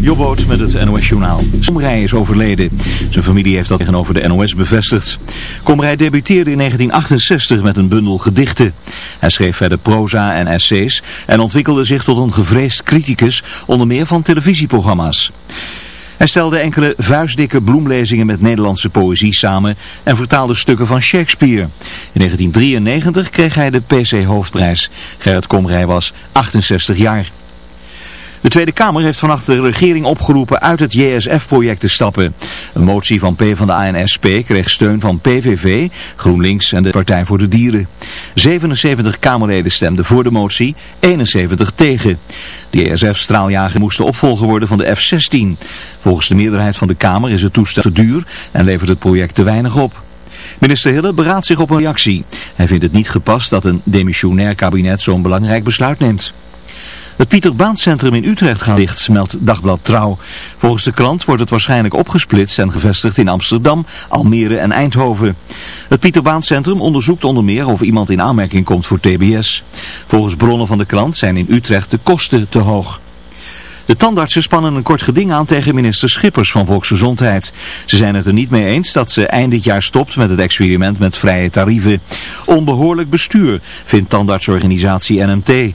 Jobboot met het NOS Journaal. Komrij is overleden. Zijn familie heeft dat tegenover de NOS bevestigd. Komrij debuteerde in 1968 met een bundel gedichten. Hij schreef verder proza en essays en ontwikkelde zich tot een gevreesd criticus, onder meer van televisieprogramma's. Hij stelde enkele vuistdikke bloemlezingen met Nederlandse poëzie samen en vertaalde stukken van Shakespeare. In 1993 kreeg hij de PC Hoofdprijs. Gerrit Komrij was 68 jaar. De Tweede Kamer heeft vannacht de regering opgeroepen uit het JSF-project te stappen. Een motie van PvdA en SP kreeg steun van PVV, GroenLinks en de Partij voor de Dieren. 77 Kamerleden stemden voor de motie, 71 tegen. De JSF-straaljager moest de opvolger worden van de F-16. Volgens de meerderheid van de Kamer is het toestel te duur en levert het project te weinig op. Minister Hille beraadt zich op een reactie. Hij vindt het niet gepast dat een demissionair kabinet zo'n belangrijk besluit neemt. Het Pieter Baan Centrum in Utrecht gaat dicht, meldt Dagblad Trouw. Volgens de krant wordt het waarschijnlijk opgesplitst en gevestigd in Amsterdam, Almere en Eindhoven. Het Pieter Baan Centrum onderzoekt onder meer of iemand in aanmerking komt voor TBS. Volgens bronnen van de krant zijn in Utrecht de kosten te hoog. De tandartsen spannen een kort geding aan tegen minister Schippers van Volksgezondheid. Ze zijn het er niet mee eens dat ze eind dit jaar stopt met het experiment met vrije tarieven. Onbehoorlijk bestuur, vindt tandartsorganisatie NMT.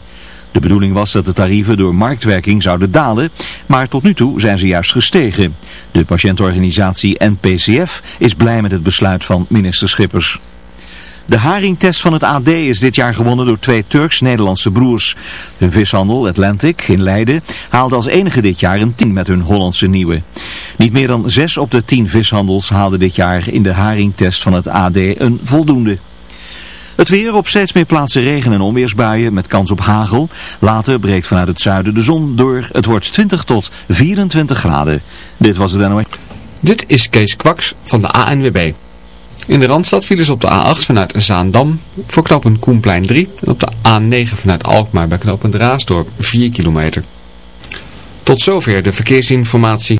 De bedoeling was dat de tarieven door marktwerking zouden dalen, maar tot nu toe zijn ze juist gestegen. De patiëntorganisatie NPCF is blij met het besluit van minister Schippers. De haringtest van het AD is dit jaar gewonnen door twee Turks-Nederlandse broers. Hun vishandel Atlantic in Leiden haalde als enige dit jaar een 10 met hun Hollandse nieuwe. Niet meer dan 6 op de 10 vishandels haalden dit jaar in de haringtest van het AD een voldoende. Het weer op steeds meer plaatsen regen- en onweersbuien met kans op hagel. Later breekt vanuit het zuiden de zon door. Het wordt 20 tot 24 graden. Dit was het NOS. Dit is Kees Kwaks van de ANWB. In de Randstad vielen ze op de A8 vanuit Zaandam voor knooppunt Koenplein 3. En op de A9 vanuit Alkmaar bij knooppunt Raasdorp 4 kilometer. Tot zover de verkeersinformatie.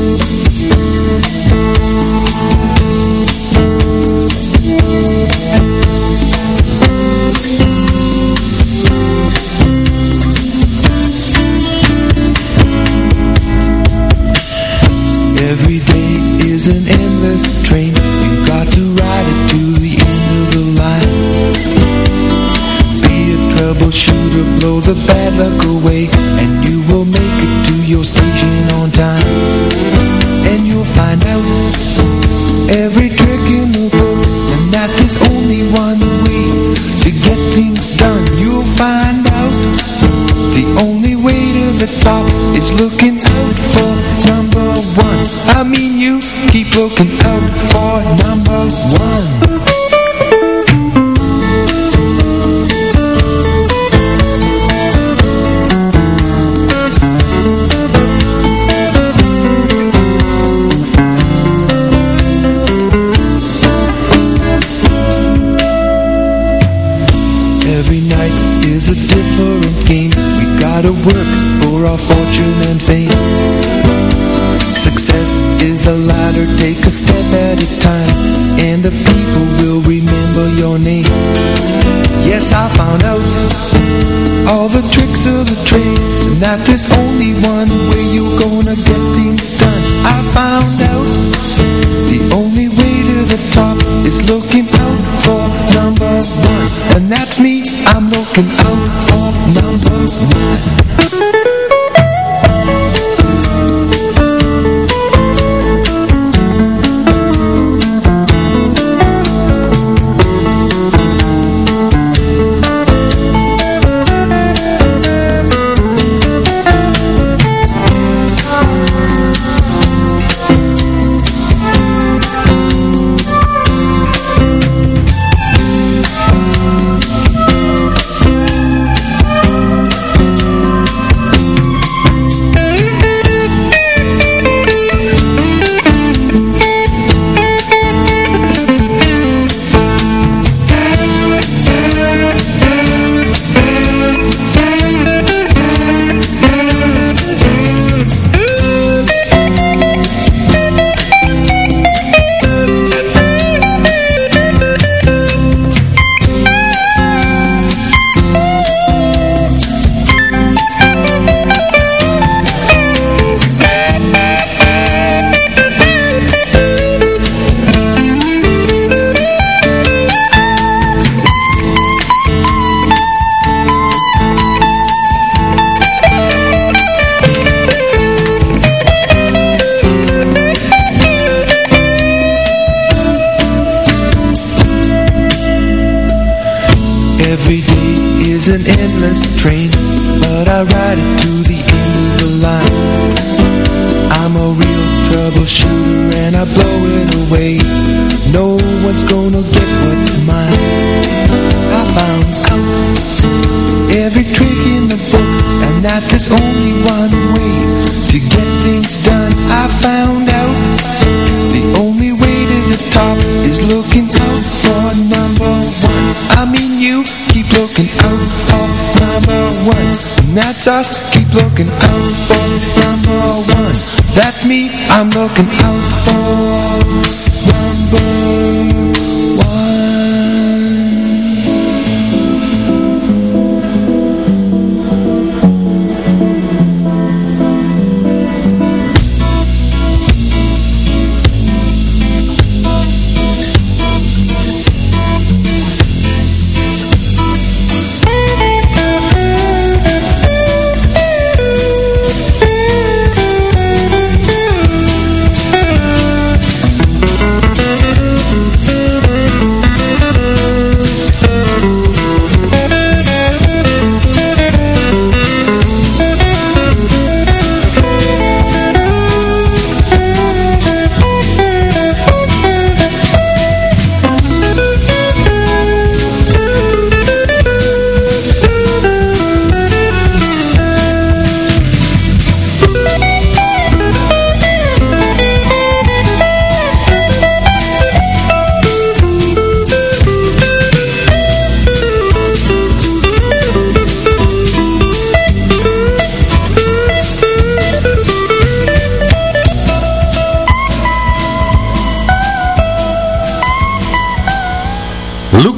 to blow the bad luck away And you will make it to your station on time. And you'll find out every trick in the book And that there's only one way to get things done. You'll find out the only way to the top Is looking out for number one. I mean you keep looking out for number one. Gotta work for our fortune and fame. Success is a ladder, take a step at a time Every day is an endless train But I ride it to the end of the line. I'm a real troubleshooter and I blow it away. No one's gonna get what's mine. I found out every trick in the book And that there's only one way to get things done. I found out the only way to the top is looking I mean you keep looking out for number one. And that's us, keep looking out for number one. That's me, I'm looking out for number one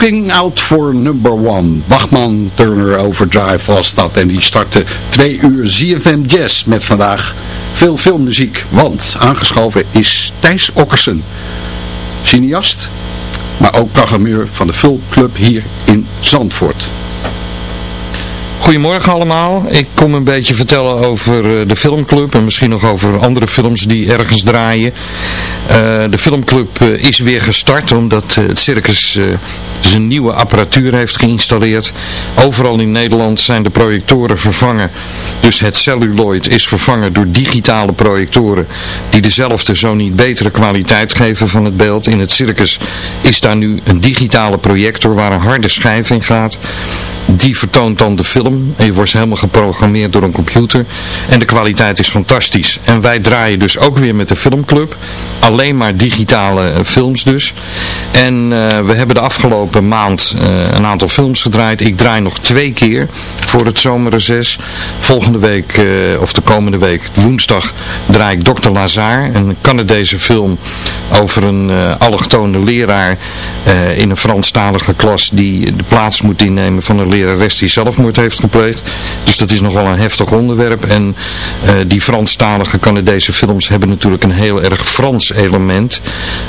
Looking Out for Number One. Bachman Turner Overdrive was dat. En die startte twee uur ZFM Jazz met vandaag veel filmmuziek. Want aangeschoven is Thijs Okkersen. Cineast, maar ook programmeur van de Filmclub hier in Zandvoort. Goedemorgen allemaal. Ik kom een beetje vertellen over eh, de filmclub en misschien nog over andere films die ergens draaien. Eh, de filmclub eh, is weer gestart omdat het circus zijn nieuwe apparatuur heeft geïnstalleerd. Overal in Nederland zijn de projectoren vervangen. Dus het celluloid is vervangen door digitale projectoren die dezelfde, zo niet betere kwaliteit geven van het beeld. In het circus is daar nu een digitale projector waar een harde schijf in gaat. Die vertoont dan de film. En je wordt helemaal geprogrammeerd door een computer. En de kwaliteit is fantastisch. En wij draaien dus ook weer met de filmclub. Alleen maar digitale eh, films dus. En eh, we hebben de afgelopen maand eh, een aantal films gedraaid. Ik draai nog twee keer voor het zomerreces. Volgende week, of de komende week, woensdag, draai ik Dr. Lazar. Een Canadese film over een allochtone leraar in een Franstalige klas die de plaats moet innemen van een lerares die zelfmoord heeft Dus dat is nogal een heftig onderwerp. En die Franstalige Canadese films hebben natuurlijk een heel erg Frans element.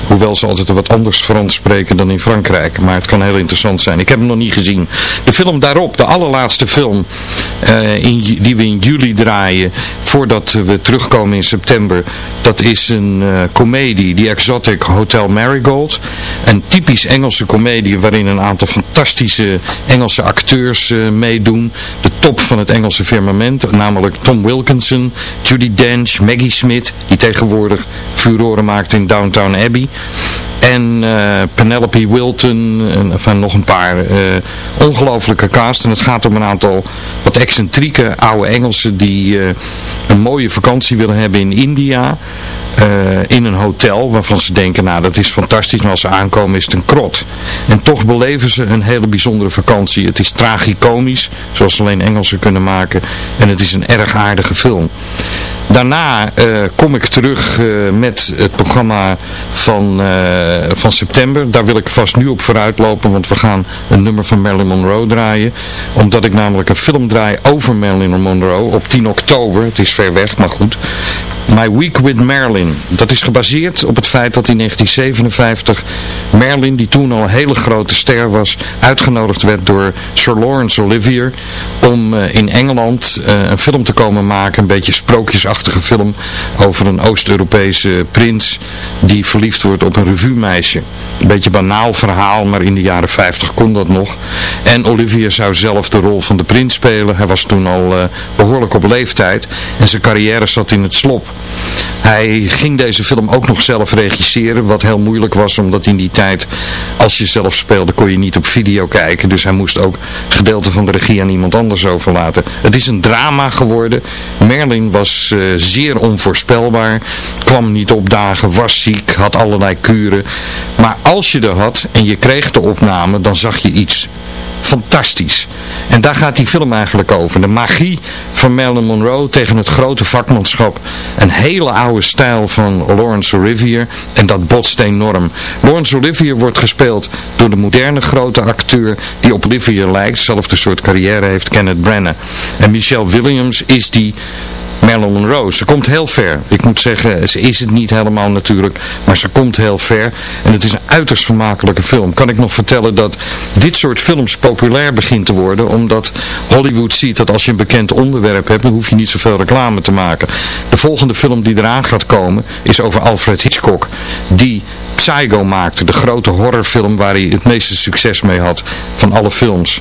Hoewel ze altijd wat anders Frans spreken dan in Frankrijk. Maar het kan heel interessant zijn. Ik heb hem nog niet gezien. De film daarop, de allerlaatste film uh, in, die we in juli draaien. Voordat we terugkomen in september. Dat is een uh, komedie, The Exotic Hotel Marigold. Een typisch Engelse komedie waarin een aantal fantastische Engelse acteurs uh, meedoen. De top van het Engelse firmament. Namelijk Tom Wilkinson, Judy Dench, Maggie Smith. Die tegenwoordig furoren maakt in Downtown Abbey. En uh, Penelope Wilton, en, van nog een paar uh, ongelofelijke cast. En het gaat om een aantal wat excentrieke oude Engelsen die uh, een mooie vakantie willen hebben in India. in een hotel waarvan ze denken, nou dat is fantastisch, maar als ze aankomen is het een krot. En toch beleven ze een hele bijzondere vakantie. Het is tragicomisch, zoals alleen Engelsen kunnen maken. En het is een erg aardige film. Daarna kom ik terug met het programma van, uh, van september. Daar wil ik vast nu op vooruit lopen, want we gaan een nummer van Marilyn Monroe draaien. Omdat ik namelijk een film draai over Marilyn Monroe op 10 oktober. Het is ver weg, maar goed. My Week with Marilyn. Dat is gebaseerd op het feit dat in 1957 Marilyn, die toen al een hele grote ster was, uitgenodigd werd door Sir Laurence Olivier om in Engeland een film te komen maken, een beetje sprookjesachtige film over een Oost-Europese prins die verliefd wordt op een revuemeisje. Een beetje banaal verhaal, maar in de jaren 50 kon dat nog. En Olivier zou zelf de rol van de prins spelen. Hij was toen al uh, behoorlijk op leeftijd en zijn carrière zat in het slop. Hij ging deze film ook nog zelf regisseren, wat heel moeilijk was, omdat in die tijd, als je zelf speelde, kon je niet op video kijken. Dus hij moest ook gedeelte van de regie aan iemand anders overlaten. Het is een drama geworden. Merlin was uh, zeer onvoorspelbaar, kwam niet opdagen, was ziek, had allerlei kuren. Maar als je er had en je kreeg de opname, dan zag je iets fantastisch. En daar gaat die film eigenlijk over. De magie van Marilyn Monroe tegen het grote vakmanschap. Een hele oude stijl van Laurence Olivier. En dat botst enorm. Laurence Olivier wordt gespeeld door de moderne grote acteur die op Olivier lijkt. Zelfde soort carrière heeft Kenneth Branagh. En Michelle Williams is die Marilyn Monroe. Ze komt heel ver. Ik moet zeggen, ze is het niet helemaal natuurlijk, maar ze komt heel ver. En het is een uiterst vermakelijke film. Kan ik nog vertellen dat dit soort films populair begint te worden, omdat Hollywood ziet dat als je een bekend onderwerp hebt, dan hoef je niet zoveel reclame te maken. De volgende film die eraan gaat komen is over Alfred Hitchcock, die Psycho maakte, de grote horrorfilm waar hij het meeste succes mee had van alle films.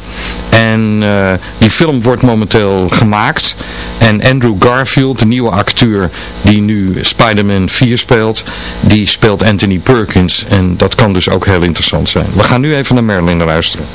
En uh, die film wordt momenteel gemaakt en Andrew Garfield, de nieuwe acteur die nu Spider-Man 4 speelt, die speelt Anthony Perkins en dat kan dus ook heel interessant zijn. We gaan nu even naar Marilyn luisteren.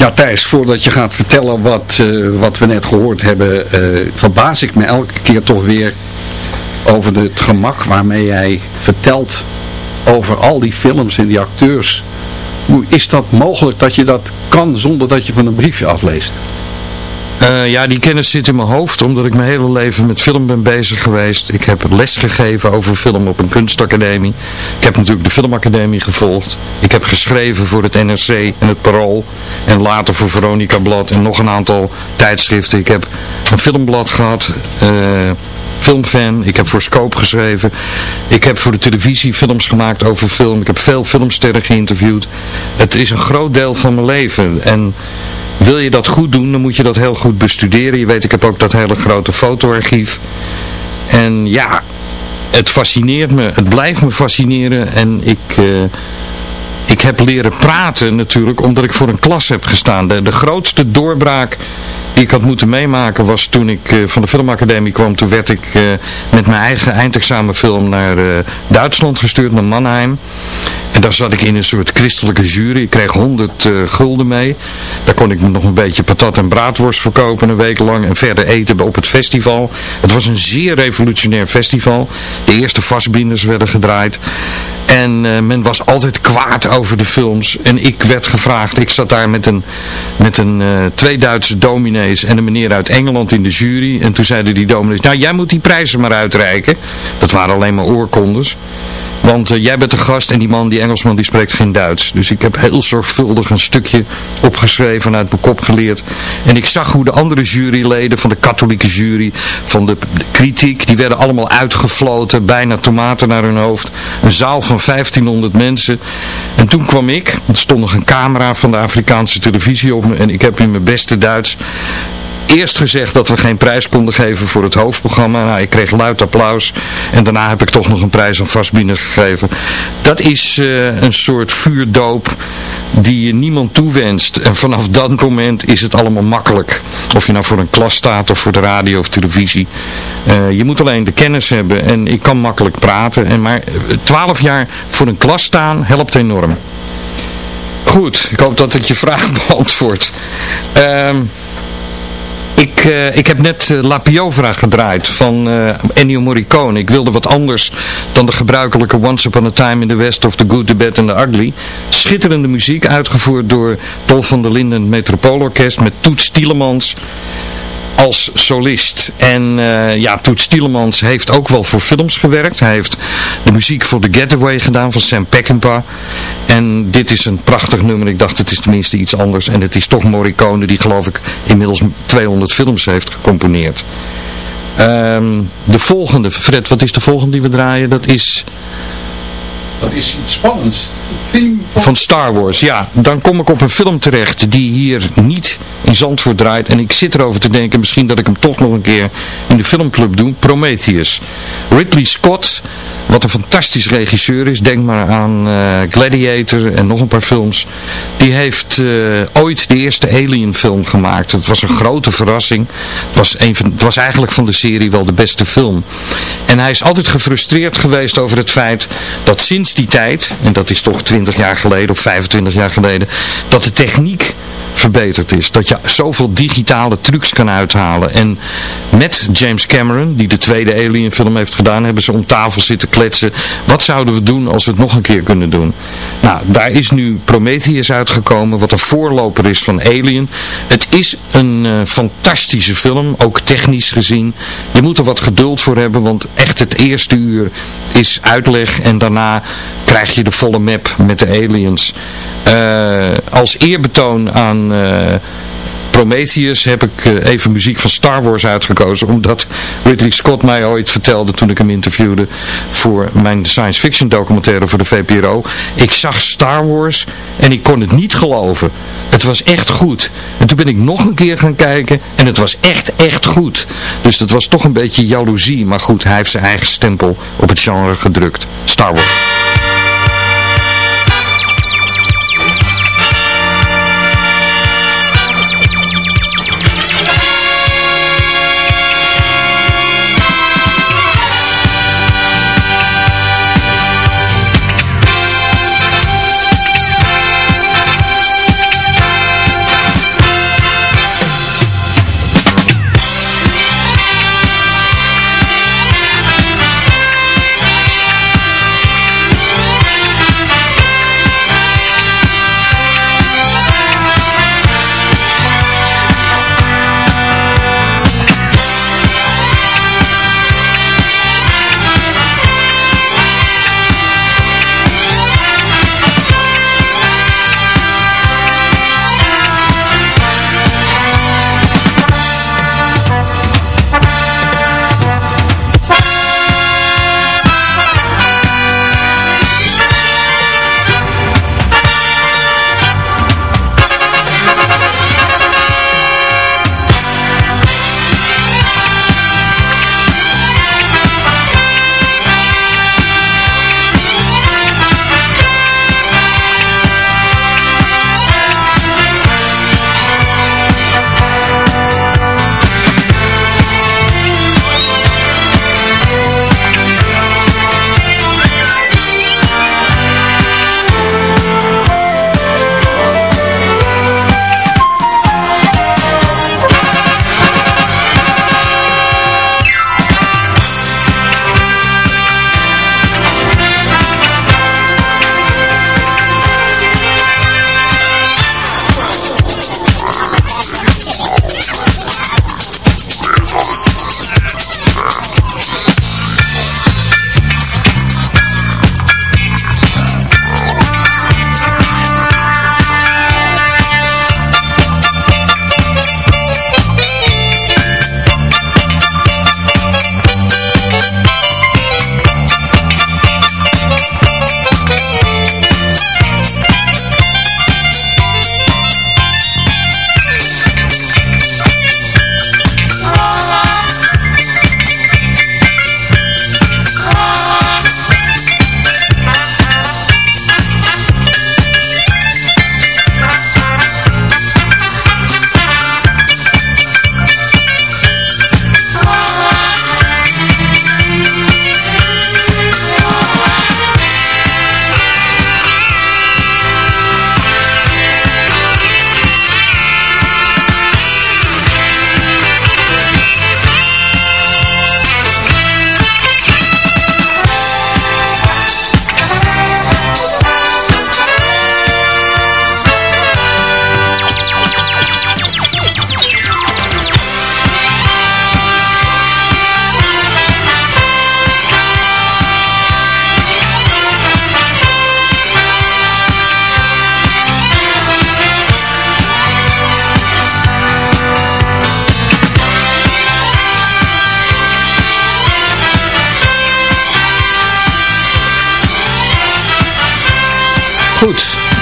Ja Thijs, voordat je gaat vertellen wat, eh, wat we net gehoord hebben, eh, verbaas ik me elke keer toch weer over het gemak waarmee jij vertelt over al die films en die acteurs. Hoe is dat mogelijk dat je dat kan zonder dat je van een briefje afleest? Uh, ja, die kennis zit in mijn hoofd, omdat ik mijn hele leven met film ben bezig geweest. Ik heb les gegeven over film op een kunstacademie. Ik heb natuurlijk de filmacademie gevolgd. Ik heb geschreven voor het NRC en het Parool. En later voor Veronica Blad en nog een aantal tijdschriften. Ik heb een filmblad gehad, uh, filmfan. Ik heb voor Scope geschreven. Ik heb voor de televisie films gemaakt over film. Ik heb veel filmsterren geïnterviewd. Het is een groot deel van mijn leven. En wil je dat goed doen, dan moet je dat heel goed bestuderen. Je weet, ik heb ook dat hele grote fotoarchief. En ja, het fascineert me. Het blijft me fascineren. En ik... Uh, ik heb leren praten natuurlijk, omdat ik voor een klas heb gestaan. De, de grootste doorbraak ik had moeten meemaken was toen ik uh, van de filmacademie kwam. Toen werd ik uh, met mijn eigen eindexamenfilm naar uh, Duitsland gestuurd, naar Mannheim. En daar zat ik in een soort christelijke jury. Ik kreeg 100 gulden mee. Daar kon ik nog een beetje patat en braadworst verkopen een week lang. En verder eten op het festival. Het was een zeer revolutionair festival. De eerste vastbinders werden gedraaid. En men was altijd kwaad over de films. En ik werd gevraagd. Ik zat daar met een, met een twee Duitse en een meneer uit Engeland in de jury. En toen zeiden die dominees, nou jij moet die prijzen maar uitreiken. Dat waren alleen maar oorkondes. Want uh, jij bent de gast en die man, die Engelsman, die spreekt geen Duits. Dus ik heb heel zorgvuldig een stukje opgeschreven, uit mijn kop geleerd. En ik zag hoe de andere juryleden van de katholieke jury, van de, de kritiek, die werden allemaal uitgefloten, bijna tomaten naar hun hoofd. Een zaal van 1500 mensen. En toen kwam ik, er stond nog een camera van de Afrikaanse televisie op me en ik heb in mijn beste Duits eerst gezegd dat we geen prijs konden geven voor het hoofdprogramma. Nou, ik kreeg luid applaus. En daarna heb ik toch nog een prijs aan vastbinder gegeven. Dat is uh, een soort vuurdoop die je niemand toewenst. En vanaf dat moment is het allemaal makkelijk. Of je nou voor een klas staat of voor de radio of televisie. Uh, je moet alleen de kennis hebben. En ik kan makkelijk praten. En maar twaalf jaar voor een klas staan helpt enorm. Goed, ik hoop dat het je vraag beantwoordt. Ehm... Ik, uh, ik heb net uh, La Piovra gedraaid van uh, Ennio Morricone. Ik wilde wat anders dan de gebruikelijke Once Upon a Time in the West of The Good, The Bad and The Ugly. Schitterende muziek, uitgevoerd door Paul van der Linden Metropoolorkest met Toets Tielemans als solist. En uh, ja, Toet Stielemans heeft ook wel voor films gewerkt. Hij heeft de muziek voor The Getaway gedaan van Sam Peckinpah. En dit is een prachtig nummer. Ik dacht het is tenminste iets anders. En het is toch Morricone die geloof ik inmiddels 200 films heeft gecomponeerd. Um, de volgende, Fred, wat is de volgende die we draaien? Dat is... Dat is iets spannends. Van... Star Wars, ja. Dan kom ik op een film terecht die hier niet in Zandvoort draait. En ik zit erover te denken, misschien dat ik hem toch nog een keer in de filmclub doe. Prometheus. Ridley Scott, wat een fantastisch regisseur is. Denk maar aan uh, Gladiator en nog een paar films. Die heeft uh, ooit de eerste Alien film gemaakt. Het was een grote verrassing. Was, een van, het was eigenlijk van de serie wel de beste film. En hij is altijd gefrustreerd geweest over het feit dat sinds die tijd, en dat is toch 20 jaar geleden of 25 jaar geleden, dat de techniek verbeterd is. Dat je zoveel digitale trucs kan uithalen. En met James Cameron, die de tweede Alien film heeft gedaan, hebben ze om tafel zitten kletsen. Wat zouden we doen als we het nog een keer kunnen doen? Nou, daar is nu Prometheus uitgekomen, wat een voorloper is van Alien. Het is een uh, fantastische film, ook technisch gezien. Je moet er wat geduld voor hebben, want echt het eerste uur is uitleg en daarna krijg je de volle map met de aliens. Uh, als eerbetoon aan uh, Prometheus heb ik uh, even muziek van Star Wars uitgekozen. Omdat Ridley Scott mij ooit vertelde toen ik hem interviewde voor mijn science fiction documentaire voor de VPRO. Ik zag Star Wars en ik kon het niet geloven. Het was echt goed. En toen ben ik nog een keer gaan kijken en het was echt, echt goed. Dus dat was toch een beetje jaloezie. Maar goed, hij heeft zijn eigen stempel op het genre gedrukt. Star Wars.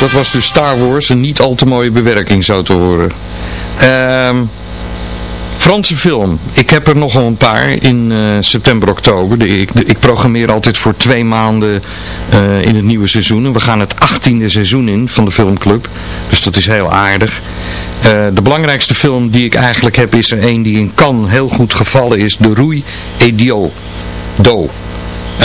Dat was dus Star Wars. Een niet al te mooie bewerking zo te horen. Ehm... Franse film. Ik heb er nogal een paar in uh, september, oktober. Ik, ik, programmeer altijd voor twee maanden uh, in het nieuwe seizoen. En we gaan het achttiende seizoen in van de filmclub. Dus dat is heel aardig. Uh, de belangrijkste film die ik eigenlijk heb is er een die in Cannes heel goed gevallen is. De Rouille et Dio. Do.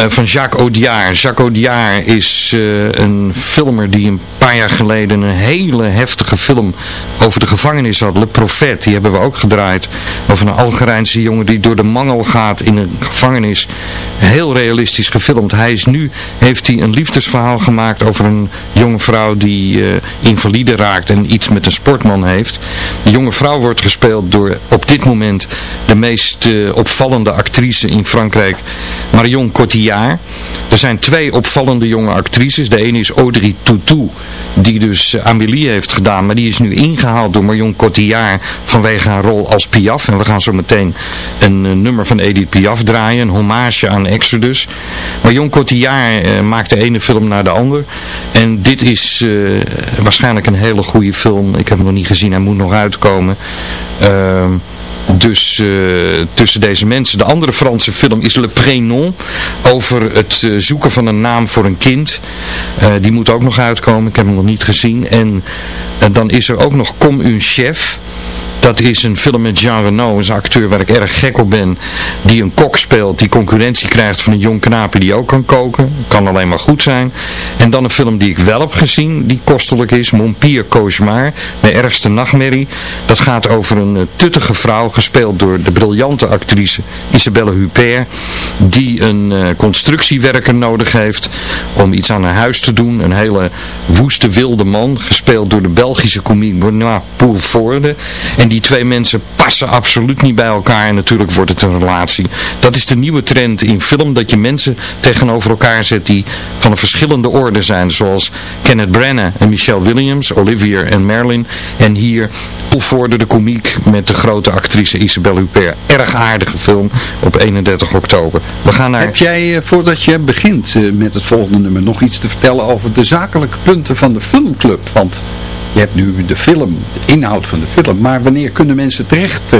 Van Jacques Audiard. Jacques Audiard is een filmer die een paar jaar geleden een hele heftige film over de gevangenis had. Le Profet, die hebben we ook gedraaid. Over een Algerijnse jongen die door de mangel gaat in een gevangenis. Heel realistisch gefilmd. Hij is nu, heeft hij een liefdesverhaal gemaakt over een jonge vrouw die uh, invalide raakt en iets met een sportman heeft. De jonge vrouw wordt gespeeld door op dit moment de meest opvallende actrice in Frankrijk, Marion Cotillard. Er zijn twee opvallende jonge actrices. De ene is Audrey Tautou, die dus Amélie heeft gedaan. Maar die is nu ingehaald door Marion Cotillard vanwege haar rol als Piaf. En we gaan zo meteen een uh, nummer van Edith Piaf draaien. Een hommage aan Exodus. Marion Cotillard uh, maakt de ene film naar de ander. En dit is waarschijnlijk een hele goede film. Ik heb hem nog niet gezien, hij moet nog uitkomen. Ehm dus uh, tussen deze mensen. De andere Franse film is Le Prénom. Over het uh, zoeken van een naam voor een kind. Uh, die moet ook nog uitkomen. Ik heb hem nog niet gezien. En dan is er ook nog Comme un chef. Dat is een film met Jean Reno, een acteur waar ik erg gek op ben. Die een kok speelt, die concurrentie krijgt van een jong knaapje die ook kan koken. Kan alleen maar goed zijn. En dan een film die ik wel heb gezien, die kostelijk is. Mon pire cauchemar, mijn ergste nachtmerrie. Dat gaat over een uh, tuttige vrouw, gespeeld door de briljante actrice Isabelle Huppert. Die een uh, constructiewerker nodig heeft om iets aan haar huis te doen. Een hele woeste wilde man, gespeeld door de Belgische komiek Benoit Poelvoorde. En die twee mensen passen absoluut niet bij elkaar en natuurlijk wordt het een relatie. Dat is de nieuwe trend in film, dat je mensen tegenover elkaar zet die van een verschillende orde zijn. Zoals Kenneth Branagh en Michelle Williams, Olivier en Merlin. En hier Poelvoorde de komiek met de grote actrice Isabelle Huppert. Erg aardige film op 31 oktober. We gaan naar... Heb jij, voordat je begint met het volgende nummer, nog iets te vertellen over de zakelijke punten van de filmclub? Want je hebt nu de film, de inhoud van de film, maar wanneer kunnen mensen terecht?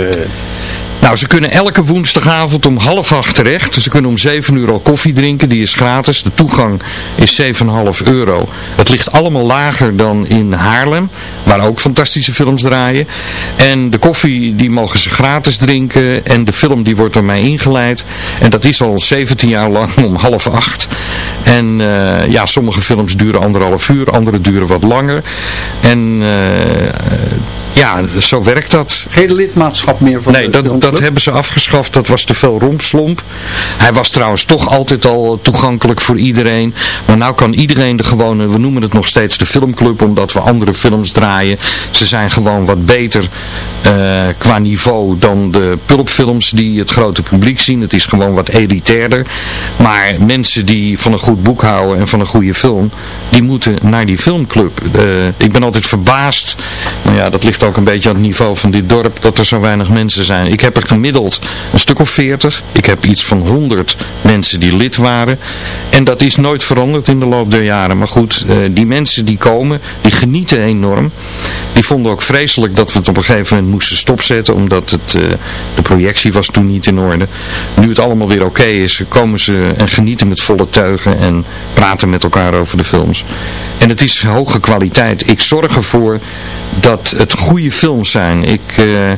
Nou, ze kunnen elke woensdagavond om half acht terecht. Ze kunnen om 7 uur al koffie drinken, die is gratis. De toegang is 7,5 euro. Het ligt allemaal lager dan in Haarlem, waar ook fantastische films draaien. En de koffie, die mogen ze gratis drinken. En de film, die wordt door mij ingeleid. En dat is al 17 jaar lang om half acht. En uh, ja, sommige films duren anderhalf uur, andere duren wat langer. En... Uh, ja, zo werkt dat. Geen lidmaatschap meer van Nee, dat, dat hebben ze afgeschaft. Dat was te veel rompslomp. Hij was trouwens toch altijd al toegankelijk voor iedereen. Maar nou kan iedereen de gewone, we noemen het nog steeds de filmclub, omdat we andere films draaien. Ze zijn gewoon wat beter uh, qua niveau dan de pulpfilms die het grote publiek zien. Het is gewoon wat elitairder. Maar mensen die van een goed boek houden en van een goede film, die moeten naar die filmclub. Uh, ik ben altijd verbaasd. Nou ja, dat ligt ook een beetje aan het niveau van dit dorp dat er zo weinig mensen zijn. Ik heb er gemiddeld een stuk of veertig. Ik heb iets van 100 mensen die lid waren. En dat is nooit veranderd in de loop der jaren. Maar goed, uh, die mensen die komen, die genieten enorm. Die vonden ook vreselijk dat we het op een gegeven moment moesten stopzetten. Omdat het, uh, de projectie was toen niet in orde. Nu het allemaal weer oké is, komen ze en genieten met volle teugen. En praten met elkaar over de films. En het is hoge kwaliteit. Ik zorg ervoor dat het goede films zijn. Ik, uh,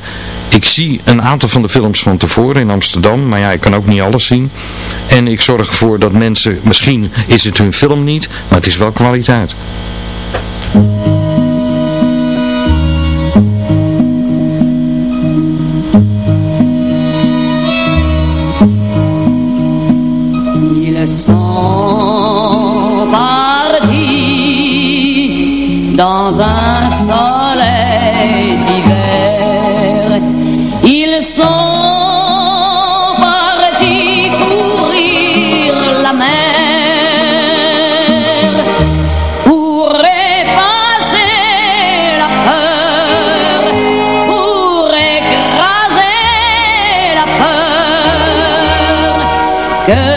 ik zie een aantal van de films van tevoren in Amsterdam, maar ja, ik kan ook niet alles zien. En ik zorg ervoor dat mensen, misschien is het hun film niet, maar het is wel kwaliteit. Dans un Good.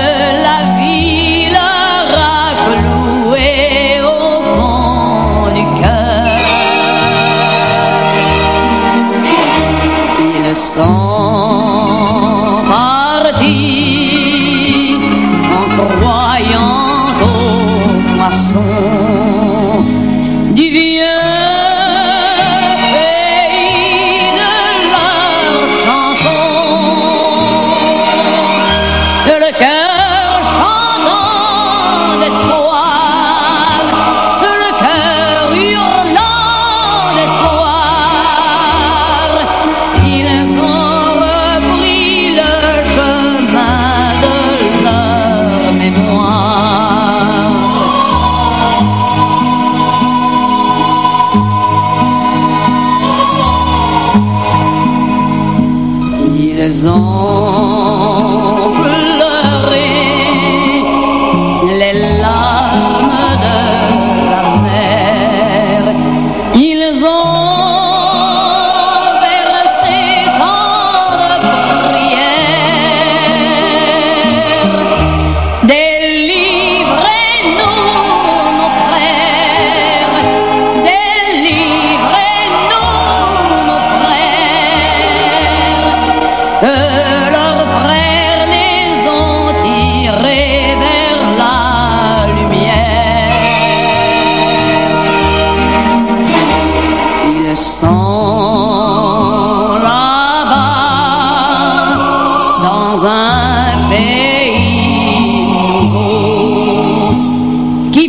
Pays nouveau qui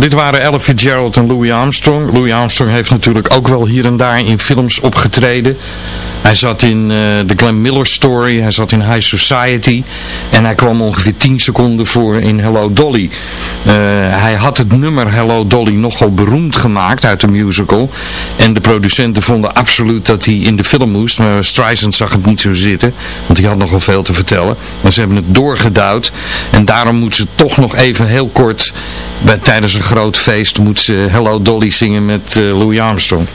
dit waren Ella Fitzgerald en Louis Armstrong. Louis Armstrong heeft natuurlijk ook wel hier en daar in films opgetreden. Hij zat in uh, The Glenn Miller Story, hij zat in High Society en hij kwam ongeveer 10 seconden voor in Hello Dolly. Uh, hij had het nummer Hello Dolly nogal beroemd gemaakt uit de musical. En de producenten vonden absoluut dat hij in de film moest, maar Streisand zag het niet zo zitten, want hij had nogal veel te vertellen. Maar ze hebben het doorgedouwd en daarom moet ze toch nog even heel kort bij, tijdens een groot feest moet ze Hello Dolly zingen met uh, Louis Armstrong.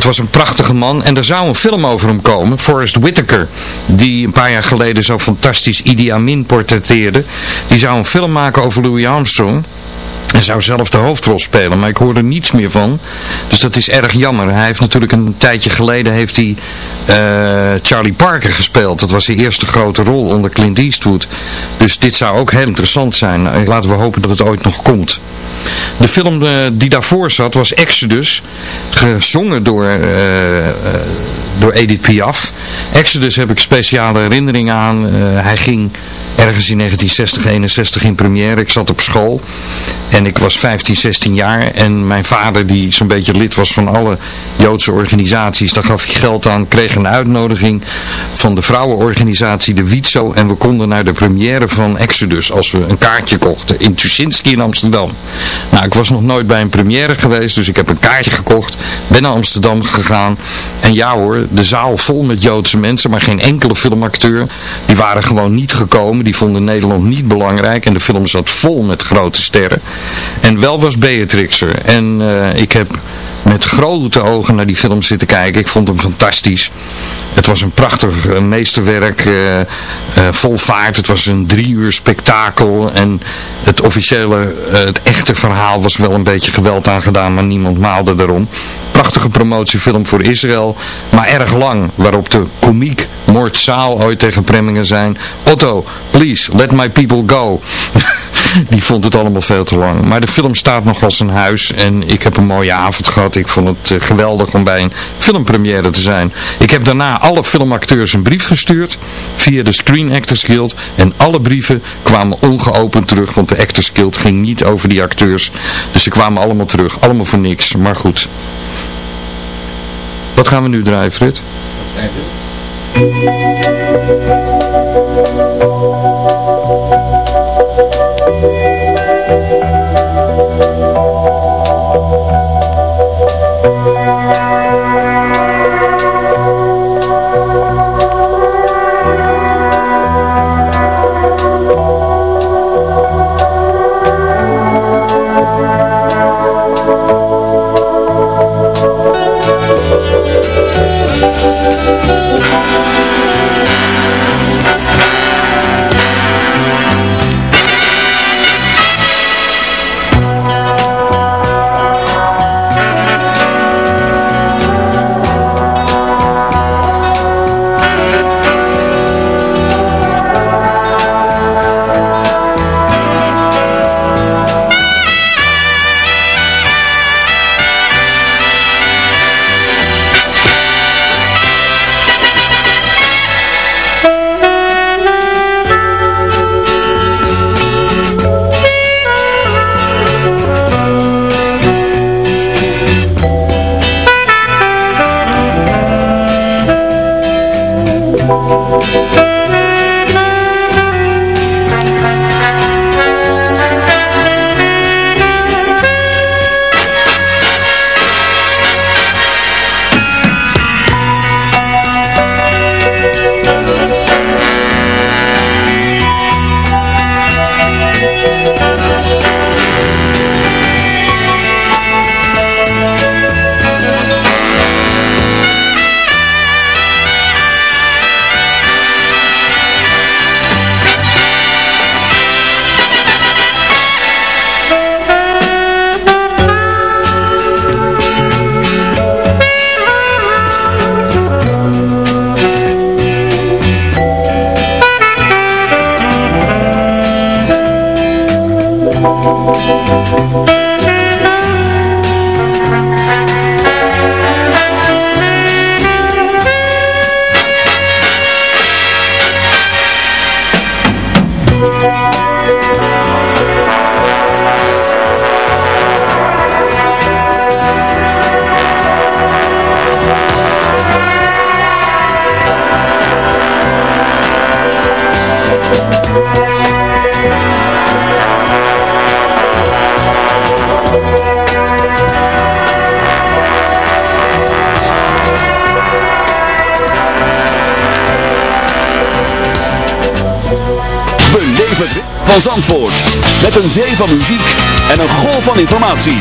Het was een prachtige man en er zou een film over hem komen, Forrest Whitaker, die een paar jaar geleden zo fantastisch Idi Amin portretteerde. Die zou een film maken over Louis Armstrong. Hij zou zelf de hoofdrol spelen, maar ik hoor er niets meer van. Dus dat is erg jammer. Hij heeft natuurlijk een tijdje geleden heeft hij uh, Charlie Parker gespeeld. Dat was zijn eerste grote rol onder Clint Eastwood. Dus dit zou ook heel interessant zijn. Laten we hopen dat het ooit nog komt. De film uh, die daarvoor zat was Exodus. Gezongen door, door Edith Piaf. Exodus heb ik speciale herinneringen aan. hij ging ergens in 1960, 61 in première. Ik zat op school. En ik was 15, 16 jaar. En mijn vader, die zo'n beetje lid was van alle Joodse organisaties, daar gaf hij geld aan. Kreeg een uitnodiging van de vrouwenorganisatie de Wietzo. En we konden naar de première van Exodus als we een kaartje kochten. In Tuschinski in Amsterdam. Nou, ik was nog nooit bij een première geweest. Dus ik heb een kaartje gekocht. Ben naar Amsterdam gegaan. En ja hoor, de zaal vol met Joodse mensen. Maar geen enkele filmacteur. Die waren gewoon niet gekomen. Die vonden Nederland niet belangrijk. En de film zat vol met grote sterren. En wel was Beatrix er. En uh, ik heb met grote ogen naar die film zitten kijken. Ik vond hem fantastisch. Het was een prachtig uh, meesterwerk. Uh, vol vaart. Het was een drie uur spektakel. En het officiële, het echte verhaal was wel een beetje geweld aangedaan. Maar niemand maalde erom. Prachtige promotiefilm voor Israël. Maar erg lang. Waarop de komiek Mort ooit tegen Premmingen zijn. Otto, please, let my people go. die vond het allemaal veel te lang. Maar de film staat nog als een huis. En ik heb een mooie avond gehad. Ik vond het uh, geweldig om bij een filmpremière te zijn. Ik heb daarna alle filmacteurs een brief gestuurd. Via de Screen Actors Guild. En alle brieven kwamen ongeopend terug. Want de Actors Guild ging niet over die acteurs. Dus ze kwamen allemaal terug. Allemaal voor niks. Maar goed. Wat gaan we nu draaien, Frit? Zandvoort. Met een zee van muziek en een golf van informatie.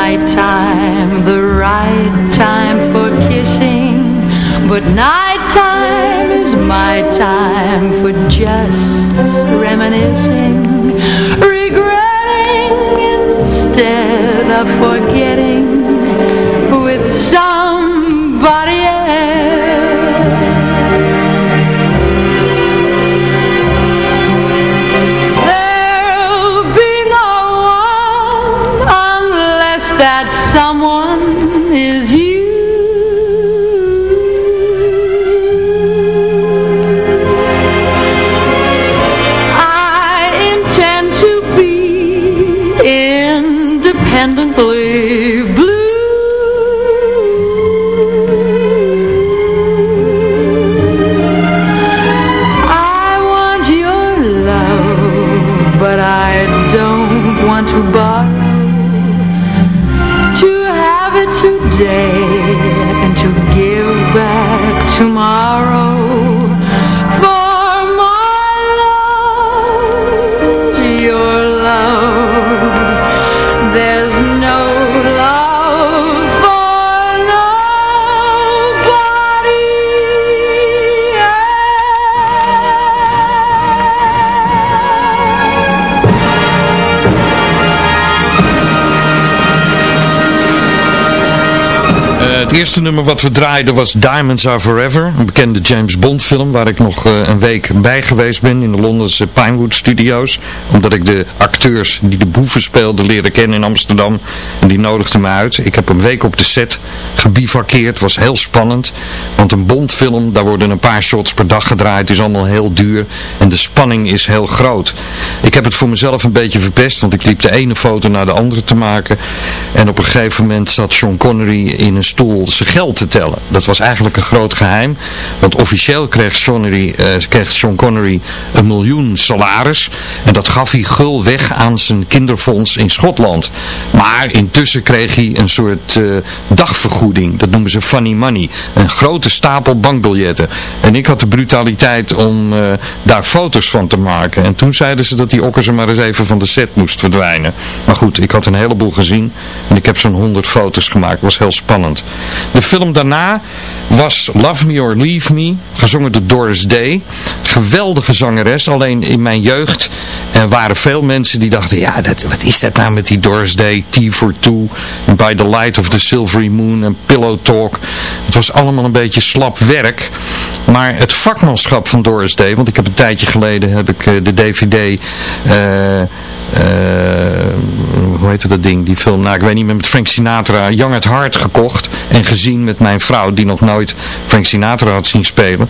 The nighttime the right time for kissing, but nighttime is my time for just reminiscing, regretting instead of forgetting Het eerste nummer wat we draaiden was Diamonds Are Forever, een bekende James Bond film waar ik nog eh, een week bij geweest ben in de Londense Pinewood Studios. Omdat ik de acteurs die de boeven speelden leren kennen in Amsterdam en die nodigden me uit. Ik heb een week op de set gebivakkeerd, was heel spannend. Want een Bond film, daar worden een paar shots per dag gedraaid, het is allemaal heel duur en de spanning is heel groot. Ik heb het voor mezelf een beetje verpest, want ik liep de ene foto naar de andere te maken. En op een gegeven moment zat Sean Connery in een stoel geld te tellen. Dat was eigenlijk een groot geheim. Want officieel kreeg, uh, kreeg Sean Connery een miljoen salaris. En dat gaf hij gul weg aan zijn kinderfonds in Schotland. Maar intussen kreeg hij een soort uh, dagvergoeding. Dat noemen ze funny money. Een grote stapel bankbiljetten. En ik had de brutaliteit om uh, daar foto's van te maken. En toen zeiden ze dat die okker maar eens even van de set moest verdwijnen. Maar goed, ik had een heleboel gezien. En ik heb zo'n honderd foto's gemaakt. Was heel spannend. De film daarna was Love Me or Leave Me, gezongen door Doris Day. Geweldige zangeres, alleen in mijn jeugd er waren veel mensen die dachten, ja, dat, wat is dat nou met die Doris Day, T for Two, By the Light of the Silvery Moon en Pillow Talk. Het was allemaal een beetje slap werk, maar het vakmanschap van Doris Day, want ik heb een tijdje geleden heb ik eh, de DVD... hoe heette dat ding, die film, nou ik weet niet meer, met Frank Sinatra, Young at Heart gekocht en gezien met mijn vrouw, die nog nooit Frank Sinatra had zien spelen,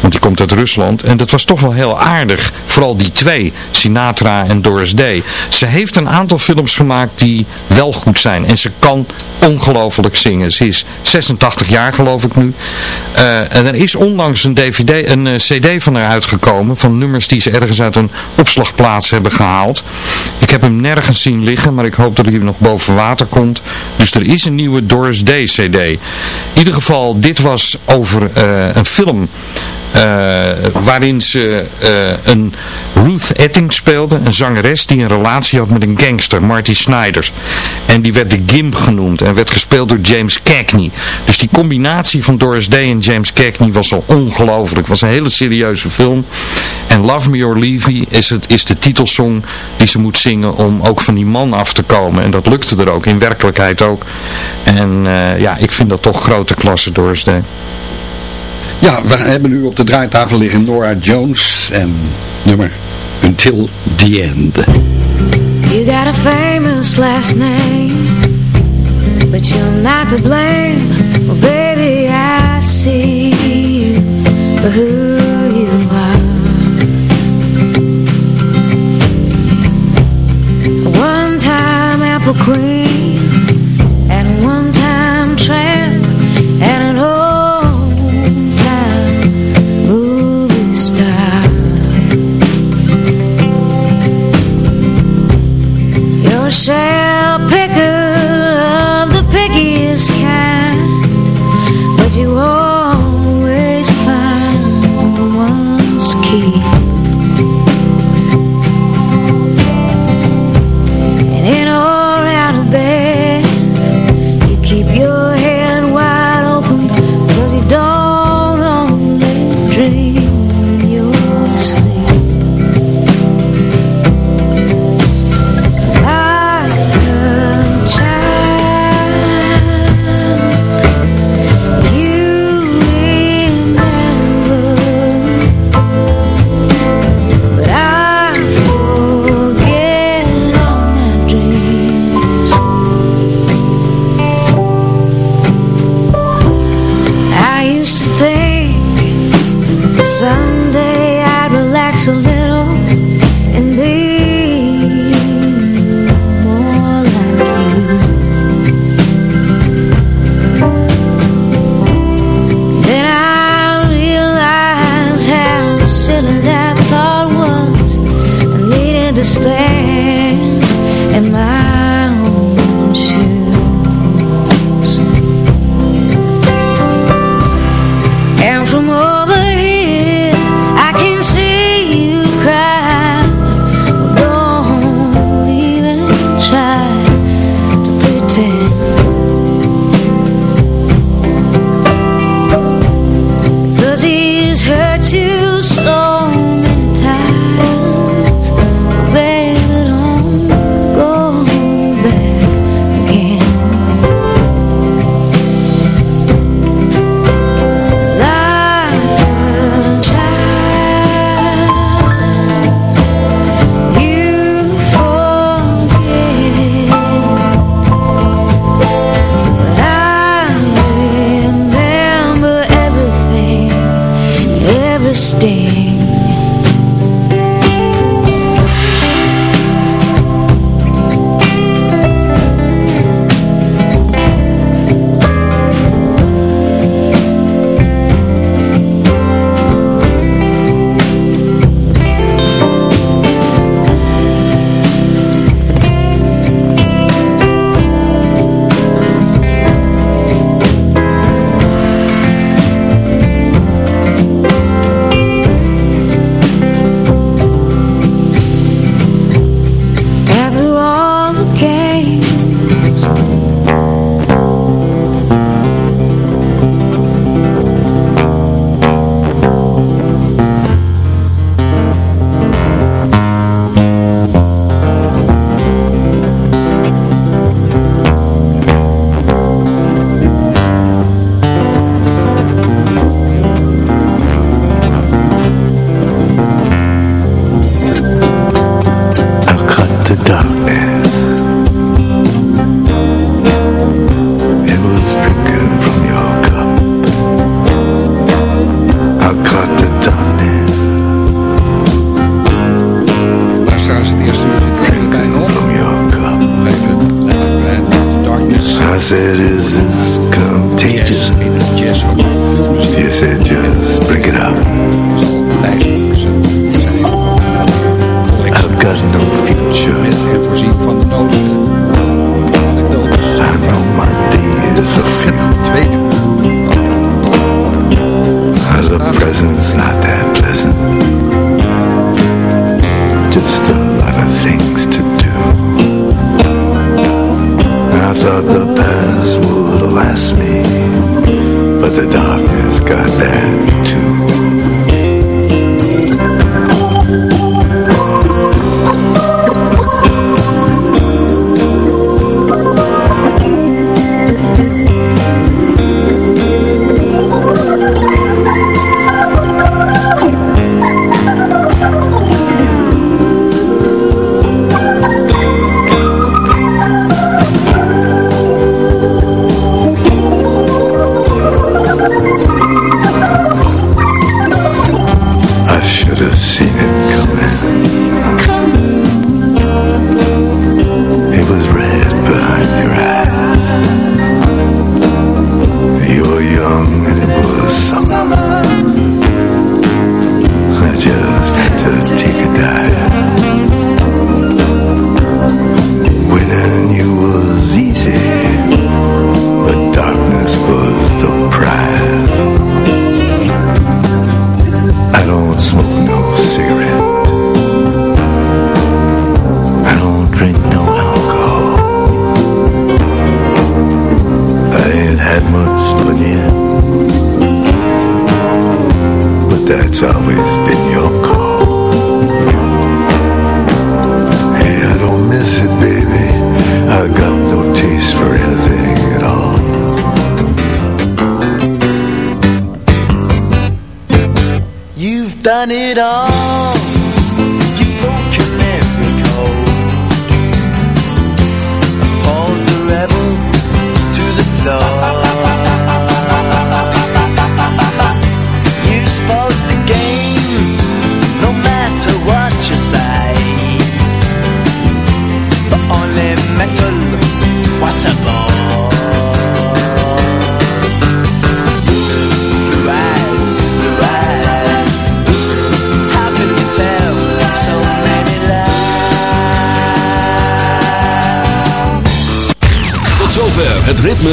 want die komt uit Rusland, en dat was toch wel heel aardig, vooral die twee, Sinatra en Doris Day. Ze heeft een aantal films gemaakt die wel goed zijn, en ze kan ongelooflijk zingen. Ze is 86 jaar geloof ik nu, uh, en er is onlangs een DVD, een uh, cd van haar uitgekomen, van nummers die ze ergens uit een opslagplaats hebben gehaald. Ik heb hem nergens zien liggen, maar ik hoop dat hij nog boven water komt. Dus er is een nieuwe Doris Day cd. In ieder geval, dit was over uh, een film uh, waarin ze uh, een Ruth Etting speelde, een zangeres die een relatie had met een gangster, Marty Snyders. En die werd de Gimp genoemd en werd gespeeld door James Cagney. Dus die combinatie van Doris Day en James Cagney was al ongelooflijk. Het was een hele serieuze film. En Love Me or Leave Me is, het, is de titelsong die ze moet zingen om ook van die man af te komen. En dat lukte er ook, in werkelijkheid ook. En uh, ja, ik vind dat toch grote klasse Doris Day. Ja, we hebben nu op de draaitafel liggen Nora Jones en nummer Until the End. You got a famous last name But you're not to blame. Well baby I see you For who you are. One time apple queen someday